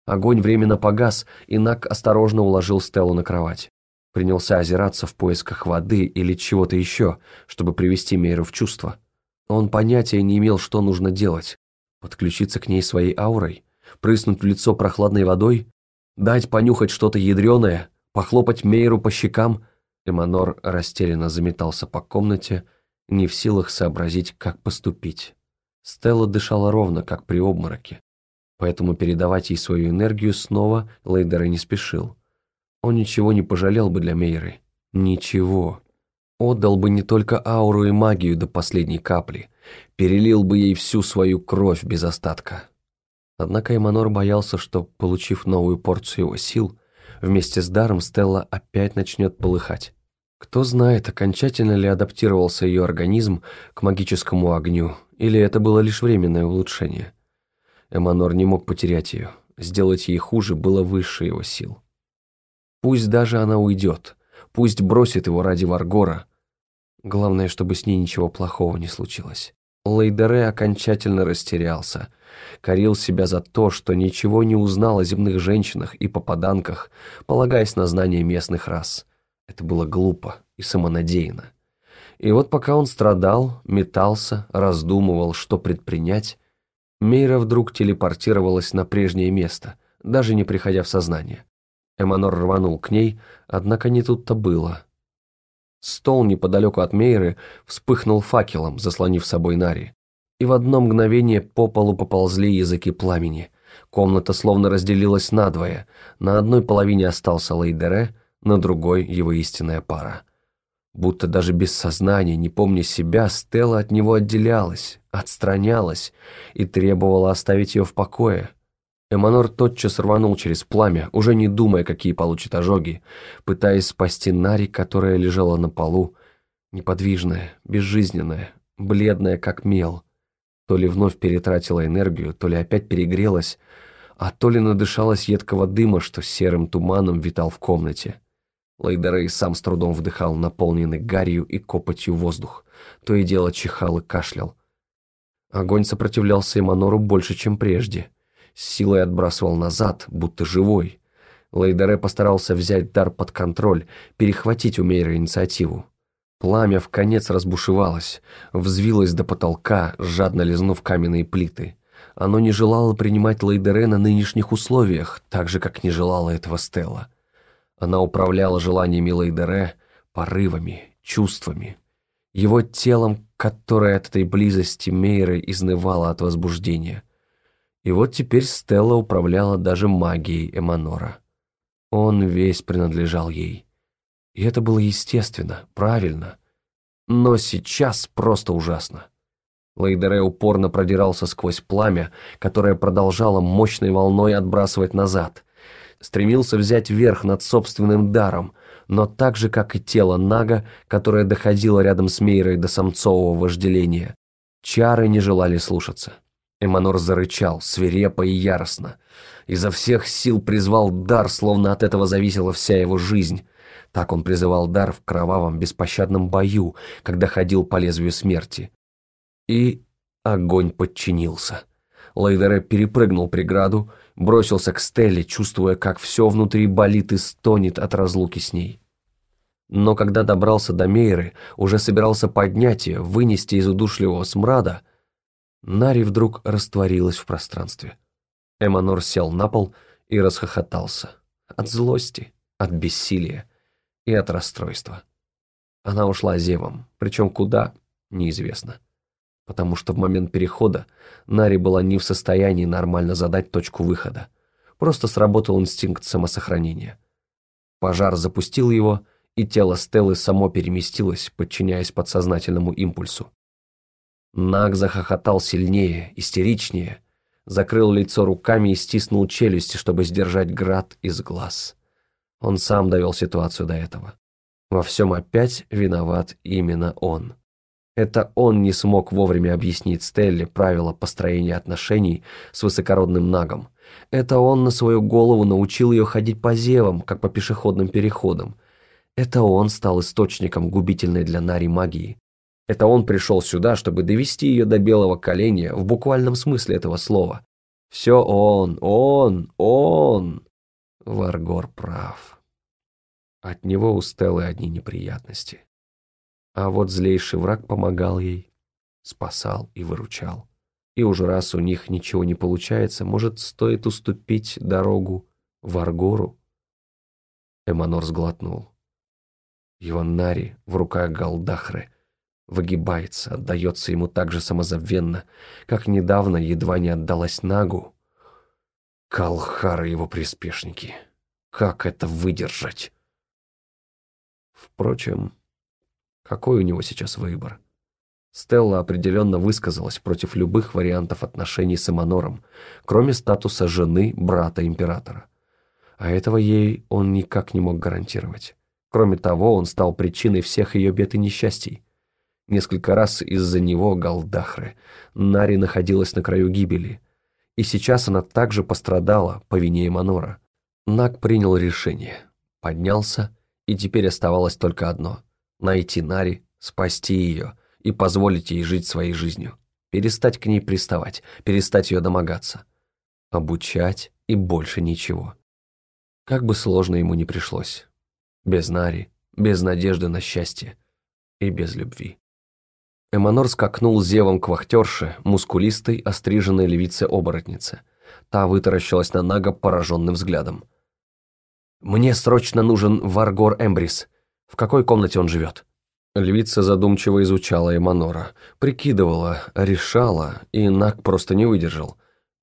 Огонь временно погас, и Нак осторожно уложил Стеллу на кровать. Принялся озираться в поисках воды или чего-то еще, чтобы привести Мейру в чувство. Он понятия не имел, что нужно делать. Подключиться к ней своей аурой? Прыснуть в лицо прохладной водой? Дать понюхать что-то ядреное? Похлопать Мейру по щекам? Эманор растерянно заметался по комнате, не в силах сообразить, как поступить. Стелла дышала ровно, как при обмороке, поэтому передавать ей свою энергию снова Лейдера не спешил. Он ничего не пожалел бы для Мейры. Ничего. Отдал бы не только ауру и магию до последней капли, перелил бы ей всю свою кровь без остатка. Однако Эманор боялся, что, получив новую порцию его сил, вместе с даром Стелла опять начнет полыхать. Кто знает, окончательно ли адаптировался ее организм к магическому огню, или это было лишь временное улучшение. Эманор не мог потерять ее, сделать ей хуже было выше его сил. Пусть даже она уйдет, пусть бросит его ради Варгора. Главное, чтобы с ней ничего плохого не случилось. Лейдере окончательно растерялся, корил себя за то, что ничего не узнал о земных женщинах и попаданках, полагаясь на знания местных рас. Это было глупо и самонадеянно. И вот пока он страдал, метался, раздумывал, что предпринять, Мейра вдруг телепортировалась на прежнее место, даже не приходя в сознание. Эманор рванул к ней, однако не тут-то было. Стол неподалеку от Мейры вспыхнул факелом, заслонив собой Нари. И в одно мгновение по полу поползли языки пламени. Комната словно разделилась надвое. На одной половине остался Лейдере, на другой — его истинная пара. Будто даже без сознания, не помня себя, Стелла от него отделялась, отстранялась и требовала оставить ее в покое. Эманор тотчас рванул через пламя, уже не думая, какие получит ожоги, пытаясь спасти Нари, которая лежала на полу, неподвижная, безжизненная, бледная, как мел. То ли вновь перетратила энергию, то ли опять перегрелась, а то ли надышалась едкого дыма, что серым туманом витал в комнате. Лейдерей сам с трудом вдыхал наполненный гарью и копотью воздух, то и дело чихал и кашлял. Огонь сопротивлялся Эманору больше, чем прежде — с силой отбрасывал назад, будто живой. Лейдере постарался взять дар под контроль, перехватить у Мейра инициативу. Пламя в конец разбушевалось, взвилось до потолка, жадно лизнув каменные плиты. Оно не желало принимать Лейдере на нынешних условиях, так же, как не желала этого Стелла. Она управляла желаниями Лейдере, порывами, чувствами. Его телом, которое от этой близости Мейры изнывало от возбуждения – и вот теперь Стелла управляла даже магией Эманора. Он весь принадлежал ей. И это было естественно, правильно. Но сейчас просто ужасно. Лейдере упорно продирался сквозь пламя, которое продолжало мощной волной отбрасывать назад. Стремился взять верх над собственным даром, но так же, как и тело Нага, которое доходило рядом с Мейрой до самцового вожделения, чары не желали слушаться. Эманор зарычал, свирепо и яростно. Изо всех сил призвал дар, словно от этого зависела вся его жизнь. Так он призывал дар в кровавом беспощадном бою, когда ходил по лезвию смерти. И огонь подчинился. Лейдере перепрыгнул преграду, бросился к Стелле, чувствуя, как все внутри болит и стонет от разлуки с ней. Но когда добрался до Мейры, уже собирался поднять ее, вынести из удушливого смрада, Нари вдруг растворилась в пространстве. Эманор сел на пол и расхохотался. От злости, от бессилия и от расстройства. Она ушла зевом, причем куда, неизвестно. Потому что в момент перехода Нари была не в состоянии нормально задать точку выхода. Просто сработал инстинкт самосохранения. Пожар запустил его, и тело Стеллы само переместилось, подчиняясь подсознательному импульсу. Наг захохотал сильнее, истеричнее, закрыл лицо руками и стиснул челюсти, чтобы сдержать град из глаз. Он сам довел ситуацию до этого. Во всем опять виноват именно он. Это он не смог вовремя объяснить Стелле правила построения отношений с высокородным нагом. Это он на свою голову научил ее ходить по зевам, как по пешеходным переходам. Это он стал источником губительной для Нари магии. Это он пришел сюда, чтобы довести ее до белого коленя в буквальном смысле этого слова. Все он, он, он. Варгор прав. От него у Стеллы одни неприятности. А вот злейший враг помогал ей, спасал и выручал. И уже раз у них ничего не получается, может, стоит уступить дорогу в Аргору? Эманор сглотнул. Его Нари в руках Галдахры выгибается, отдается ему так же самозабвенно, как недавно едва не отдалась Нагу. Калхар и его приспешники. Как это выдержать? Впрочем, какой у него сейчас выбор? Стелла определенно высказалась против любых вариантов отношений с Эманором, кроме статуса жены брата императора. А этого ей он никак не мог гарантировать. Кроме того, он стал причиной всех ее бед и несчастий. Несколько раз из-за него, Галдахры, Нари находилась на краю гибели. И сейчас она также пострадала по вине Эманора. Наг принял решение, поднялся, и теперь оставалось только одно — найти Нари, спасти ее — и позволить ей жить своей жизнью. Перестать к ней приставать, перестать ее домогаться. Обучать и больше ничего. Как бы сложно ему ни пришлось. Без Нари, без надежды на счастье и без любви. Эманор скакнул зевом к вахтерше, мускулистой, остриженной левице-оборотнице. Та вытаращилась на Нага пораженным взглядом. «Мне срочно нужен Варгор Эмбрис. В какой комнате он живет?» Львица задумчиво изучала Эманора, прикидывала, решала, и Нак просто не выдержал.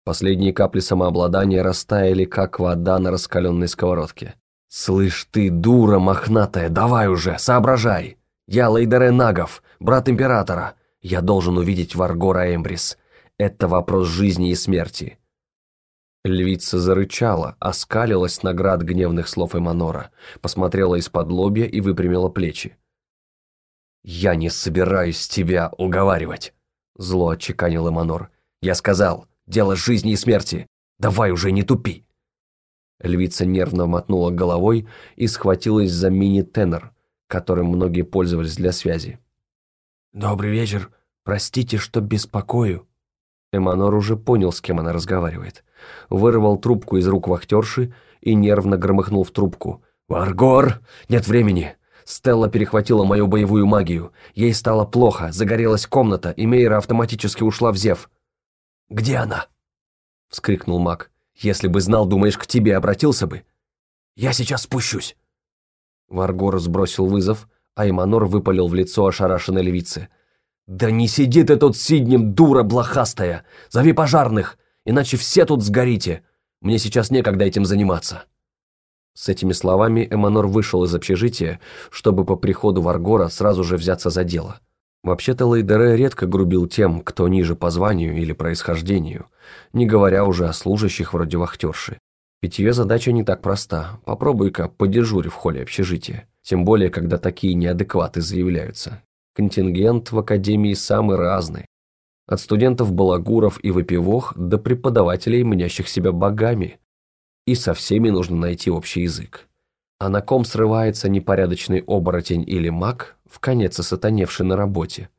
Последние капли самообладания растаяли, как вода на раскаленной сковородке. «Слышь ты, дура мохнатая, давай уже, соображай! Я Лейдере Нагов, брат императора. Я должен увидеть Варгора Эмбрис. Это вопрос жизни и смерти». Львица зарычала, оскалилась на град гневных слов Эманора, посмотрела из-под лобья и выпрямила плечи. «Я не собираюсь тебя уговаривать», — зло отчеканил Эманор. «Я сказал, дело жизни и смерти. Давай уже не тупи». Львица нервно мотнула головой и схватилась за мини-тенор, которым многие пользовались для связи. «Добрый вечер. Простите, что беспокою». Эманор уже понял, с кем она разговаривает. Вырвал трубку из рук вахтерши и нервно громыхнул в трубку. «Варгор! Нет времени! Стелла перехватила мою боевую магию. Ей стало плохо, загорелась комната, и Мейра автоматически ушла в Зев. «Где она?» — вскрикнул маг. «Если бы знал, думаешь, к тебе обратился бы?» «Я сейчас спущусь!» Варгор сбросил вызов, а Иманор выпалил в лицо ошарашенной львицы. «Да не сиди ты тут сиднем, дура блохастая! Зови пожарных, иначе все тут сгорите! Мне сейчас некогда этим заниматься!» С этими словами Эманор вышел из общежития, чтобы по приходу Варгора сразу же взяться за дело. Вообще-то Лейдере редко грубил тем, кто ниже по званию или происхождению, не говоря уже о служащих вроде вахтерши. Ведь ее задача не так проста. Попробуй-ка подежури в холле общежития. Тем более, когда такие неадекваты заявляются. Контингент в академии самый разный. От студентов-балагуров и выпивох до преподавателей, мнящих себя богами и со всеми нужно найти общий язык. А на ком срывается непорядочный оборотень или маг, в конец осатаневший на работе?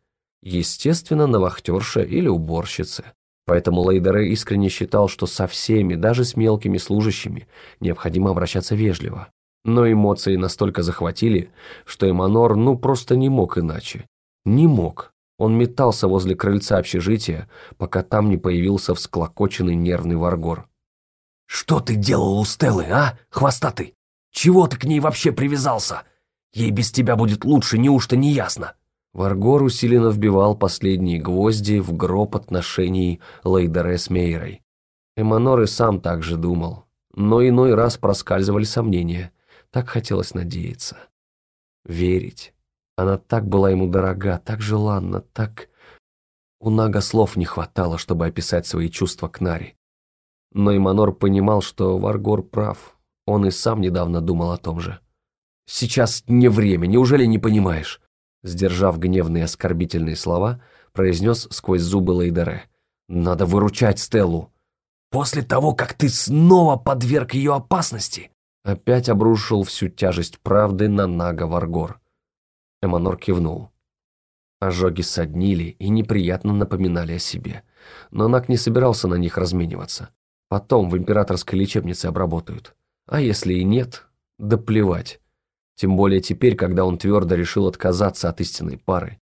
Естественно, на вахтерше или уборщице. Поэтому Лейдере искренне считал, что со всеми, даже с мелкими служащими, необходимо обращаться вежливо. Но эмоции настолько захватили, что Эманор ну просто не мог иначе. Не мог. Он метался возле крыльца общежития, пока там не появился всклокоченный нервный варгор. «Что ты делал у Стеллы, а, хвостатый? Чего ты к ней вообще привязался? Ей без тебя будет лучше, неужто не ясно?» Варгор усиленно вбивал последние гвозди в гроб отношений Лейдере с Мейрой. Эманор и сам так же думал, но иной раз проскальзывали сомнения. Так хотелось надеяться. Верить. Она так была ему дорога, так желанна, так... У Нага слов не хватало, чтобы описать свои чувства к Наре. Но Иманор понимал, что Варгор прав. Он и сам недавно думал о том же. «Сейчас не время, неужели не понимаешь?» Сдержав гневные оскорбительные слова, произнес сквозь зубы Лейдере. «Надо выручать Стеллу!» «После того, как ты снова подверг ее опасности!» Опять обрушил всю тяжесть правды на Нага Варгор. Эманор кивнул. Ожоги соднили и неприятно напоминали о себе. Но Наг не собирался на них размениваться. Потом в императорской лечебнице обработают. А если и нет, да плевать. Тем более теперь, когда он твердо решил отказаться от истинной пары.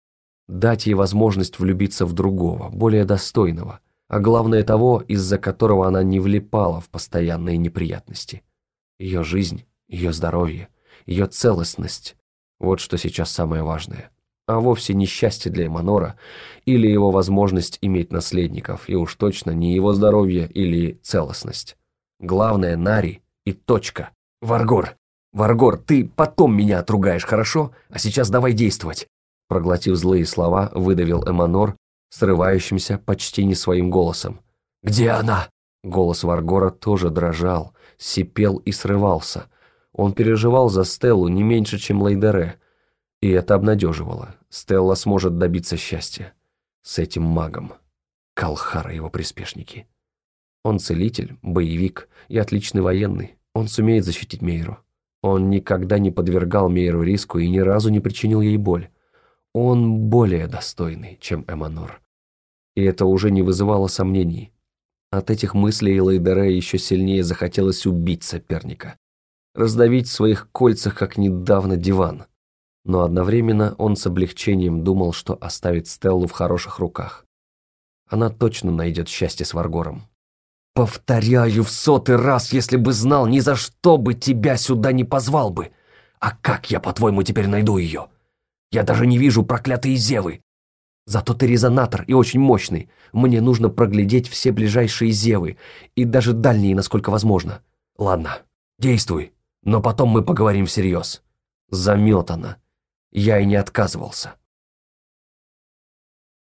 Дать ей возможность влюбиться в другого, более достойного, а главное того, из-за которого она не влипала в постоянные неприятности. Ее жизнь, ее здоровье, ее целостность – вот что сейчас самое важное. А вовсе не счастье для Эманора или его возможность иметь наследников, и уж точно не его здоровье или целостность. Главное – Нари и точка. Варгор, Варгор, ты потом меня отругаешь, хорошо? А сейчас давай действовать. Проглотив злые слова, выдавил Эманор, срывающимся почти не своим голосом. «Где она?» Голос Варгора тоже дрожал, сипел и срывался. Он переживал за Стеллу не меньше, чем Лейдере, и это обнадеживало. Стелла сможет добиться счастья. С этим магом. Калхара его приспешники. Он целитель, боевик и отличный военный. Он сумеет защитить Мейру. Он никогда не подвергал Мейру риску и ни разу не причинил ей боль. Он более достойный, чем Эманор. И это уже не вызывало сомнений. От этих мыслей Лейдере еще сильнее захотелось убить соперника. Раздавить в своих кольцах, как недавно, диван. Но одновременно он с облегчением думал, что оставит Стеллу в хороших руках. Она точно найдет счастье с Варгором. «Повторяю в сотый раз, если бы знал, ни за что бы тебя сюда не позвал бы. А как я, по-твоему, теперь найду ее? Я даже не вижу проклятые зевы. Зато ты резонатор и очень мощный. Мне нужно проглядеть все ближайшие зевы, и даже дальние, насколько возможно. Ладно, действуй, но потом мы поговорим всерьез. Заметано. Я и не отказывался.